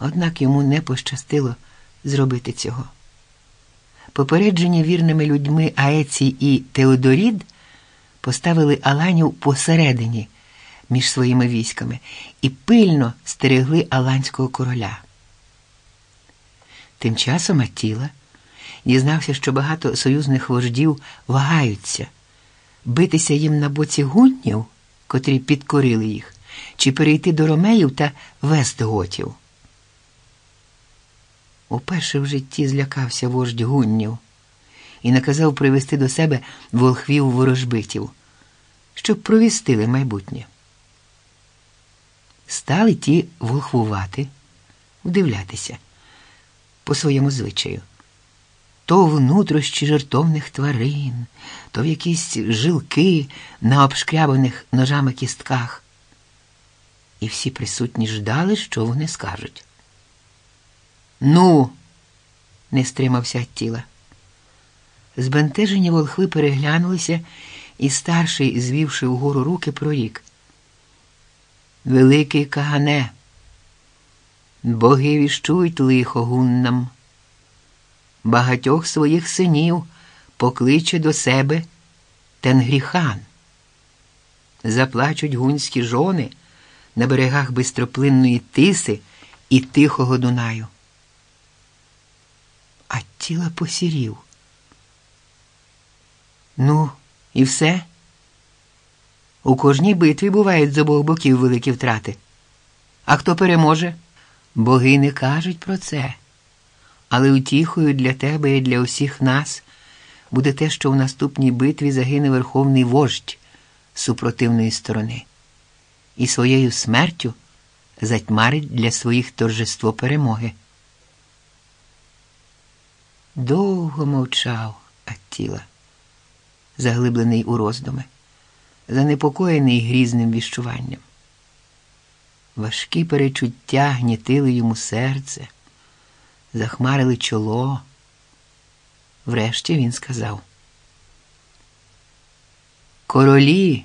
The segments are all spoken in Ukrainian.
Однак йому не пощастило зробити цього. Попереджені вірними людьми Аеці і Теодорід поставили Аланів посередині між своїми військами і пильно стерегли Аланського короля. Тим часом Аттіла дізнався, що багато союзних вождів вагаються битися їм на боці гуннів, котрі підкорили їх, чи перейти до ромеїв та вестготів. Уперше в житті злякався вождь гуннів і наказав привести до себе волхвів ворожбитів, щоб провістили майбутнє. Стали ті волхвувати, вдивлятися по своєму звичаю. То внутрощі жертовних тварин, то в якісь жилки на обшкрябаних ножами кістках. І всі присутні ждали, що вони скажуть. Ну, не стримався тіла. Збентежені волхви переглянулися, і старший, звівши вгору руки, прорік. Великий кагане, боги віщують лихо гуннам. Багатьох своїх синів покличе до себе Тенгріхан. Заплачуть гунські жони на берегах бистроплинної тиси і тихого Дунаю. А тіла посірів. Ну, і все. У кожній битві бувають з обох боків великі втрати. А хто переможе? Боги не кажуть про це. Але утіхою для тебе і для усіх нас буде те, що в наступній битві загине верховний вождь супротивної сторони, і своєю смертю затьмарить для своїх торжество перемоги. Довго мовчав Аттіла, заглиблений у роздуми, занепокоєний грізним віщуванням. Важкі перечуття гнітили йому серце, захмарили чоло. Врешті він сказав: Королі,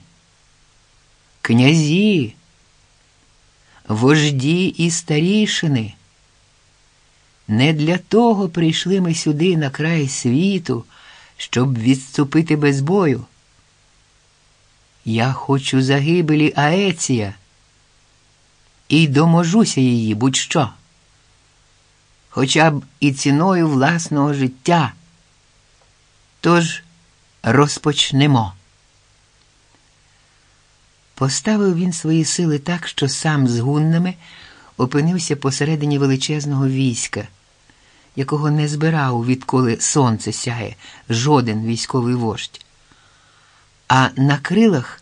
князі, вожді і старішини. Не для того прийшли ми сюди на край світу, щоб відступити без бою. Я хочу загибелі Аеція і доможуся її будь-що, хоча б і ціною власного життя. Тож розпочнемо. Поставив він свої сили так, що сам з гуннами опинився посередині величезного війська, якого не збирав, відколи сонце сяє, жоден військовий вождь. А на крилах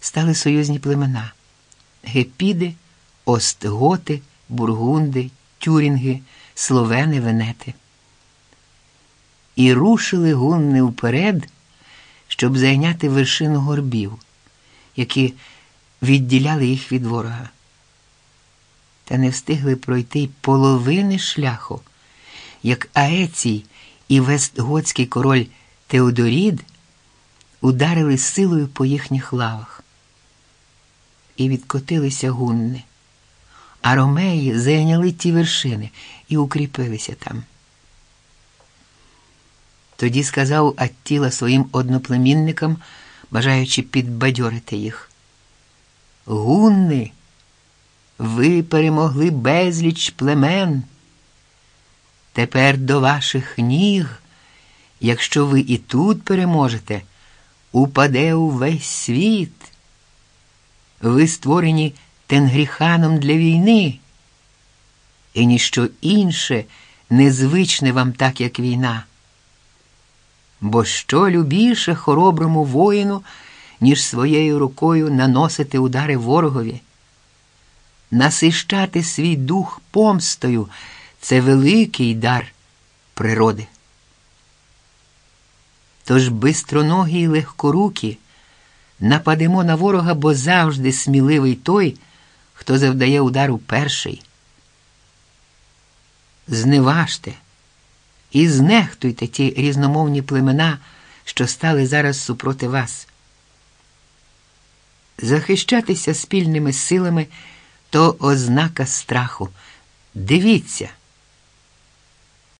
стали союзні племена гепіди, остготи, бургунди, тюрінги, словени, венети. І рушили гунни вперед, щоб зайняти вершину горбів, які відділяли їх від ворога. Та не встигли пройти й половини шляху, як Аецій і вестготський король Теодорід ударили силою по їхніх лавах. І відкотилися гунни, а ромеї зайняли ті вершини і укріпилися там. Тоді сказав Аттіла своїм одноплемінникам, бажаючи підбадьорити їх. Гунни, ви перемогли безліч племен. Тепер до ваших ніг, якщо ви і тут переможете, упаде увесь світ. Ви створені тенгріханом для війни, і ніщо інше незвичне вам так, як війна. Бо що любіше хороброму воїну, ніж своєю рукою наносити удари ворогові, насищати свій дух помстою це великий дар природи. Тож бистроногі й легкорукі нападемо на ворога, бо завжди сміливий той, хто завдає удару перший. Зневажте і знехтуйте ті різномовні племена, що стали зараз супроти вас. Захищатися спільними силами то ознака страху, Дивіться.